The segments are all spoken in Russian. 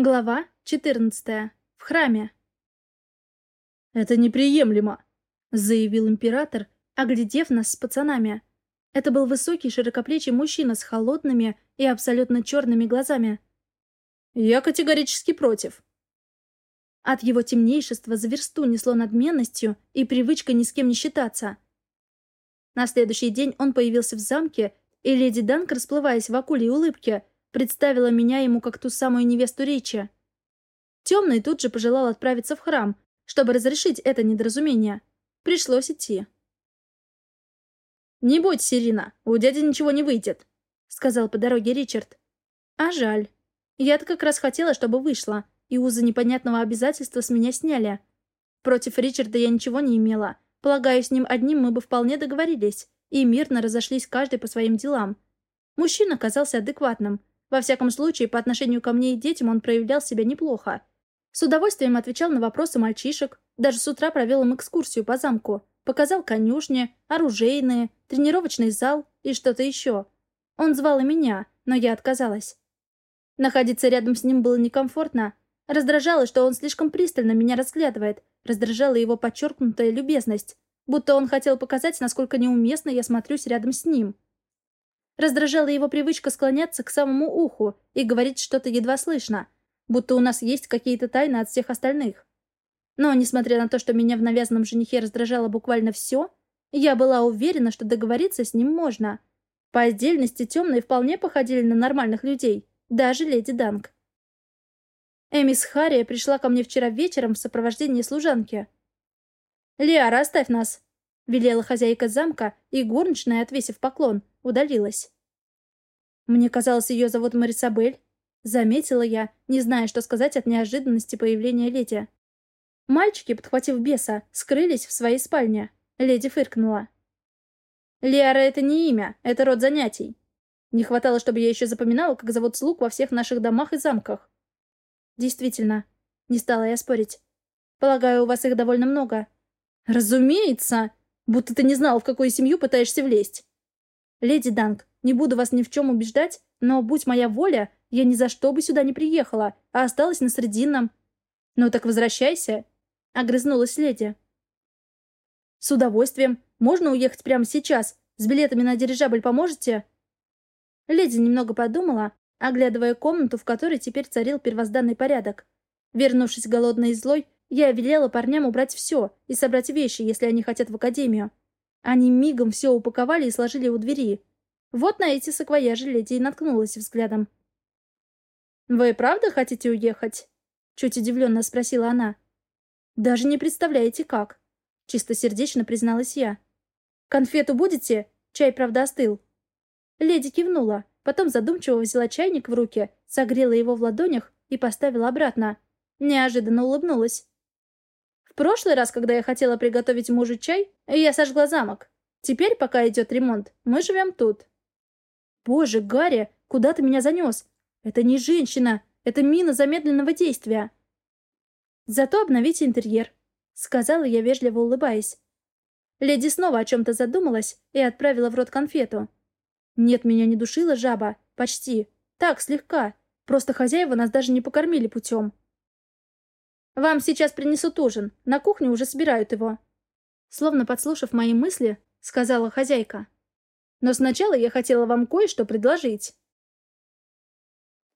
Глава 14. В храме. «Это неприемлемо», — заявил император, оглядев нас с пацанами. Это был высокий, широкоплечий мужчина с холодными и абсолютно черными глазами. «Я категорически против». От его темнейшества за версту несло надменностью и привычкой ни с кем не считаться. На следующий день он появился в замке, и леди Данк, расплываясь в акуле улыбке, представила меня ему как ту самую невесту Ричи. Темный тут же пожелал отправиться в храм, чтобы разрешить это недоразумение. Пришлось идти. «Не бойся, Ирина, у дяди ничего не выйдет», — сказал по дороге Ричард. «А жаль. Я-то как раз хотела, чтобы вышло, и узы непонятного обязательства с меня сняли. Против Ричарда я ничего не имела. Полагаю, с ним одним мы бы вполне договорились и мирно разошлись каждый по своим делам. Мужчина казался адекватным, во всяком случае, по отношению ко мне и детям он проявлял себя неплохо. С удовольствием отвечал на вопросы мальчишек, даже с утра провел им экскурсию по замку, показал конюшни, оружейные, тренировочный зал и что-то еще. Он звал и меня, но я отказалась. Находиться рядом с ним было некомфортно. Раздражало, что он слишком пристально меня разглядывает, раздражала его подчеркнутая любезность, будто он хотел показать, насколько неуместно я смотрюсь рядом с ним. Раздражала его привычка склоняться к самому уху и говорить что-то едва слышно, будто у нас есть какие-то тайны от всех остальных. Но, несмотря на то, что меня в навязанном женихе раздражало буквально все, я была уверена, что договориться с ним можно. По отдельности темные вполне походили на нормальных людей, даже леди Данг. Эмис Харри пришла ко мне вчера вечером в сопровождении служанки. «Лиара, оставь нас!» — велела хозяйка замка, и горничная, отвесив поклон, удалилась. Мне казалось, ее зовут Марисабель. Заметила я, не зная, что сказать от неожиданности появления леди. Мальчики, подхватив беса, скрылись в своей спальне. Леди фыркнула. «Лиара — это не имя, это род занятий. Не хватало, чтобы я еще запоминала, как зовут слуг во всех наших домах и замках». «Действительно», — не стала я спорить. «Полагаю, у вас их довольно много». «Разумеется! Будто ты не знал, в какую семью пытаешься влезть». «Леди Данг, не буду вас ни в чем убеждать, но, будь моя воля, я ни за что бы сюда не приехала, а осталась на Срединном». «Ну так возвращайся», — огрызнулась леди. «С удовольствием. Можно уехать прямо сейчас? С билетами на дирижабль поможете?» Леди немного подумала, оглядывая комнату, в которой теперь царил первозданный порядок. Вернувшись голодной и злой, я велела парням убрать все и собрать вещи, если они хотят в академию. Они мигом все упаковали и сложили у двери. Вот на эти саквояжи леди и наткнулась взглядом. «Вы правда хотите уехать?» Чуть удивленно спросила она. «Даже не представляете, как?» Чистосердечно призналась я. «Конфету будете? Чай, правда, остыл». Леди кивнула, потом задумчиво взяла чайник в руки, согрела его в ладонях и поставила обратно. Неожиданно улыбнулась прошлый раз, когда я хотела приготовить мужу чай, я сожгла замок. Теперь, пока идет ремонт, мы живем тут. Боже, Гарри, куда ты меня занес? Это не женщина, это мина замедленного действия. Зато обновите интерьер, сказала я, вежливо улыбаясь. Леди снова о чем-то задумалась и отправила в рот конфету. Нет, меня не душила жаба. Почти. Так, слегка. Просто хозяева нас даже не покормили путем. «Вам сейчас принесут ужин. На кухне уже собирают его». Словно подслушав мои мысли, сказала хозяйка. «Но сначала я хотела вам кое-что предложить».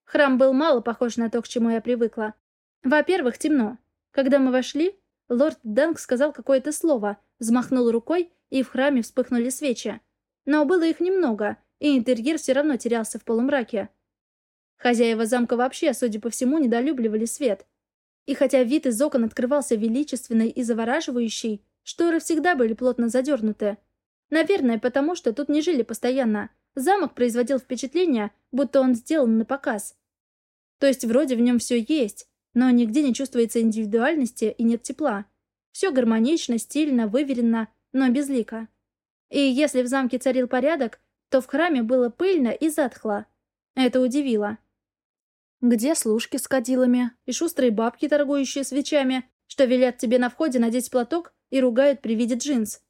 Храм был мало похож на то, к чему я привыкла. Во-первых, темно. Когда мы вошли, лорд Дэнк сказал какое-то слово, взмахнул рукой, и в храме вспыхнули свечи. Но было их немного, и интерьер все равно терялся в полумраке. Хозяева замка вообще, судя по всему, недолюбливали свет. И хотя вид из окон открывался величественный и завораживающий, шторы всегда были плотно задернуты. Наверное, потому что тут не жили постоянно. Замок производил впечатление, будто он сделан на показ. То есть вроде в нем все есть, но нигде не чувствуется индивидуальности и нет тепла. Все гармонично, стильно, выверено, но безлико. И если в замке царил порядок, то в храме было пыльно и затхло. Это удивило. Где служки с кадилами и шустрые бабки, торгующие свечами, что велят тебе на входе надеть платок и ругают при виде джинс?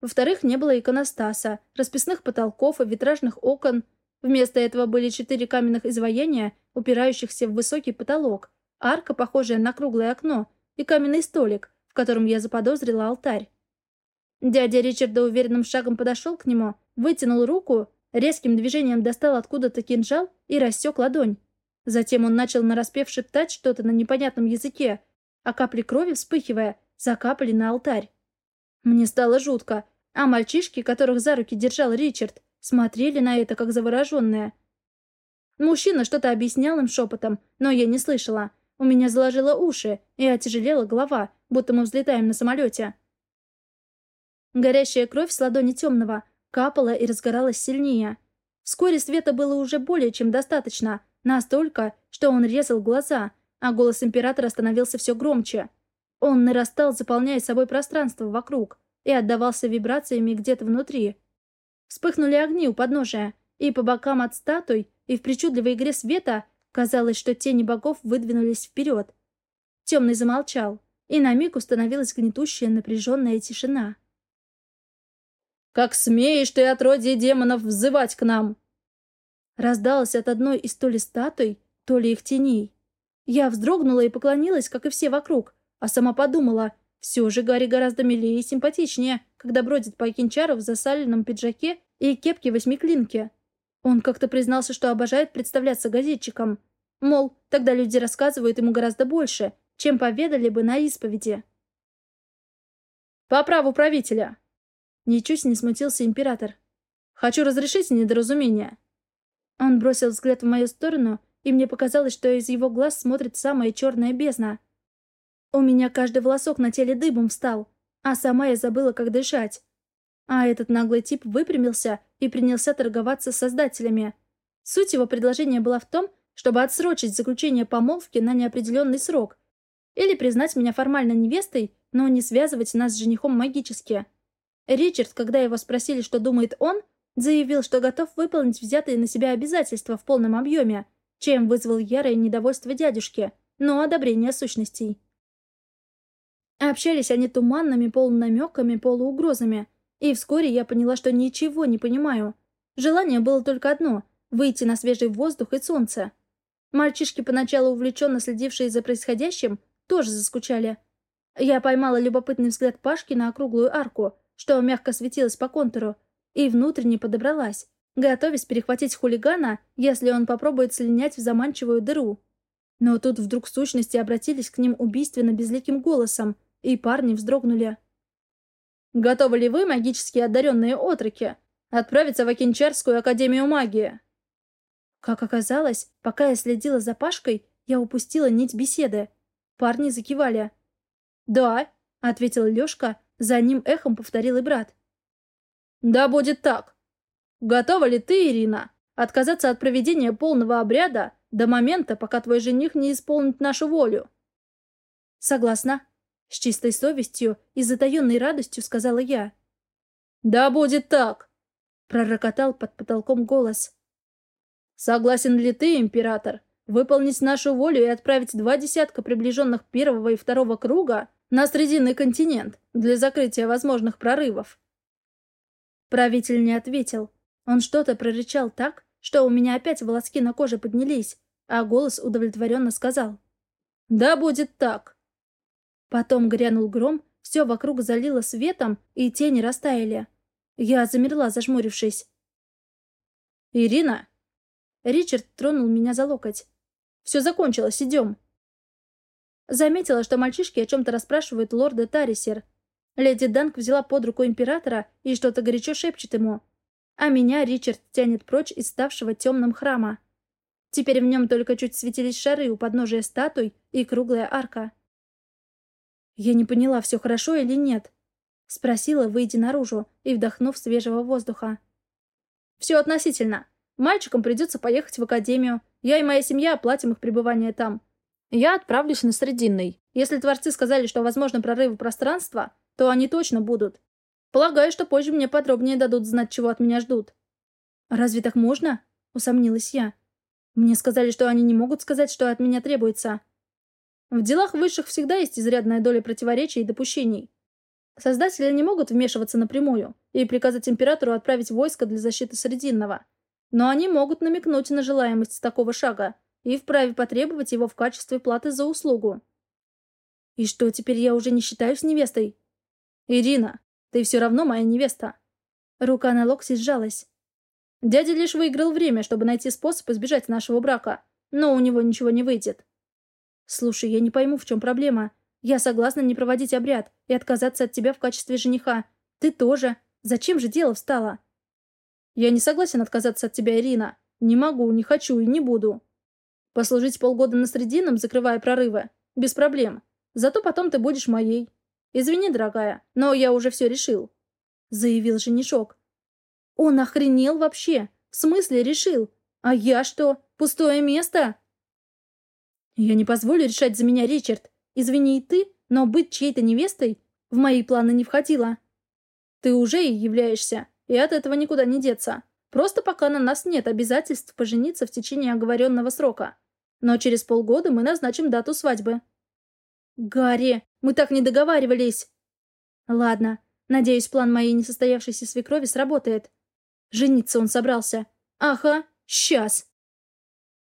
Во-вторых, не было иконостаса, расписных потолков и витражных окон. Вместо этого были четыре каменных изваяния, упирающихся в высокий потолок, арка, похожая на круглое окно, и каменный столик, в котором я заподозрила алтарь. Дядя Ричарда уверенным шагом подошел к нему, вытянул руку, резким движением достал откуда-то кинжал и рассек ладонь. Затем он начал нараспев шептать что-то на непонятном языке, а капли крови, вспыхивая, закапали на алтарь. Мне стало жутко, а мальчишки, которых за руки держал Ричард, смотрели на это как завороженные. Мужчина что-то объяснял им шепотом, но я не слышала. У меня заложило уши и отяжелела голова, будто мы взлетаем на самолете. Горящая кровь с ладони темного капала и разгоралась сильнее. Вскоре света было уже более чем достаточно, настолько, что он резал глаза, а голос императора становился все громче. Он нарастал, заполняя собой пространство вокруг, и отдавался вибрациями где-то внутри. Вспыхнули огни у подножия, и по бокам от статуй, и в причудливой игре света казалось, что тени богов выдвинулись вперед. Темный замолчал, и на миг установилась гнетущая напряженная тишина. «Как смеешь ты, отродье демонов, взывать к нам!» Раздалось от одной из то ли статуй, то ли их теней. Я вздрогнула и поклонилась, как и все вокруг, а сама подумала, все же Гарри гораздо милее и симпатичнее, когда бродит по Акинчару в засаленном пиджаке и кепке восьмиклинки. Он как-то признался, что обожает представляться газетчиком. Мол, тогда люди рассказывают ему гораздо больше, чем поведали бы на исповеди. «По праву правителя!» Ничуть не смутился император. «Хочу разрешить недоразумение». Он бросил взгляд в мою сторону, и мне показалось, что из его глаз смотрит самая черная бездна. У меня каждый волосок на теле дыбом встал, а сама я забыла, как дышать. А этот наглый тип выпрямился и принялся торговаться с создателями. Суть его предложения была в том, чтобы отсрочить заключение помолвки на неопределенный срок или признать меня формально невестой, но не связывать нас с женихом магически. Ричард, когда его спросили, что думает он, заявил, что готов выполнить взятые на себя обязательства в полном объеме, чем вызвал ярое недовольство дядюшки, но одобрение сущностей. Общались они туманными полунамеками, полуугрозами, и вскоре я поняла, что ничего не понимаю. Желание было только одно — выйти на свежий воздух и солнце. Мальчишки, поначалу увлеченно следившие за происходящим, тоже заскучали. Я поймала любопытный взгляд Пашки на округлую арку, что мягко светилась по контуру, и внутренне подобралась, готовясь перехватить хулигана, если он попробует слинять в заманчивую дыру. Но тут вдруг сущности обратились к ним убийственно безликим голосом, и парни вздрогнули. Готовы ли вы, магически одаренные отроки, отправиться в Акинчарскую академию магии?» Как оказалось, пока я следила за Пашкой, я упустила нить беседы. Парни закивали. «Да», — ответил Лёшка, за ним эхом повторил и брат. «Да будет так. Готова ли ты, Ирина, отказаться от проведения полного обряда до момента, пока твой жених не исполнит нашу волю?» «Согласна», с чистой совестью и затаенной радостью сказала я. «Да будет так!» — пророкотал под потолком голос. «Согласен ли ты, император, выполнить нашу волю и отправить два десятка приближенных первого и второго круга на Срединный континент для закрытия возможных прорывов?» Правитель не ответил. Он что-то прорычал так, что у меня опять волоски на коже поднялись, а голос удовлетворенно сказал. «Да будет так!» Потом грянул гром, все вокруг залило светом, и тени растаяли. Я замерла, зажмурившись. «Ирина!» Ричард тронул меня за локоть. «Все закончилось, идем!» Заметила, что мальчишки о чем-то расспрашивают лорда Тарисер. Леди Данк взяла под руку императора и что-то горячо шепчет ему. А меня Ричард тянет прочь из ставшего темным храма. Теперь в нем только чуть светились шары у подножия статуй и круглая арка. «Я не поняла, все хорошо или нет?» Спросила, выйдя наружу и вдохнув свежего воздуха. «Все относительно. Мальчикам придется поехать в академию. Я и моя семья оплатим их пребывание там. Я отправлюсь на Срединный. Если творцы сказали, что возможно прорывы пространства, то они точно будут. Полагаю, что позже мне подробнее дадут знать, чего от меня ждут». «Разве так можно?» — усомнилась я. «Мне сказали, что они не могут сказать, что от меня требуется». В делах высших всегда есть изрядная доля противоречий и допущений. Создатели не могут вмешиваться напрямую и приказать императору отправить войско для защиты Срединного. Но они могут намекнуть на желаемость такого шага, и вправе потребовать его в качестве платы за услугу. И что, теперь я уже не считаюсь невестой? Ирина, ты все равно моя невеста. Рука на локте сжалась. Дядя лишь выиграл время, чтобы найти способ избежать нашего брака, но у него ничего не выйдет. Слушай, я не пойму, в чем проблема. Я согласна не проводить обряд и отказаться от тебя в качестве жениха. Ты тоже. Зачем же дело встало? Я не согласен отказаться от тебя, Ирина. Не могу, не хочу и не буду. Послужить полгода на срединном, закрывая прорывы? Без проблем. Зато потом ты будешь моей. Извини, дорогая, но я уже все решил. Заявил женишок. Он охренел вообще. В смысле решил? А я что, пустое место? Я не позволю решать за меня, Ричард. Извини и ты, но быть чьей-то невестой в мои планы не входило. Ты уже и являешься, и от этого никуда не деться. Просто пока на нас нет обязательств пожениться в течение оговоренного срока. Но через полгода мы назначим дату свадьбы. Гарри, мы так не договаривались. Ладно, надеюсь, план моей несостоявшейся свекрови сработает. Жениться он собрался. Ага, сейчас.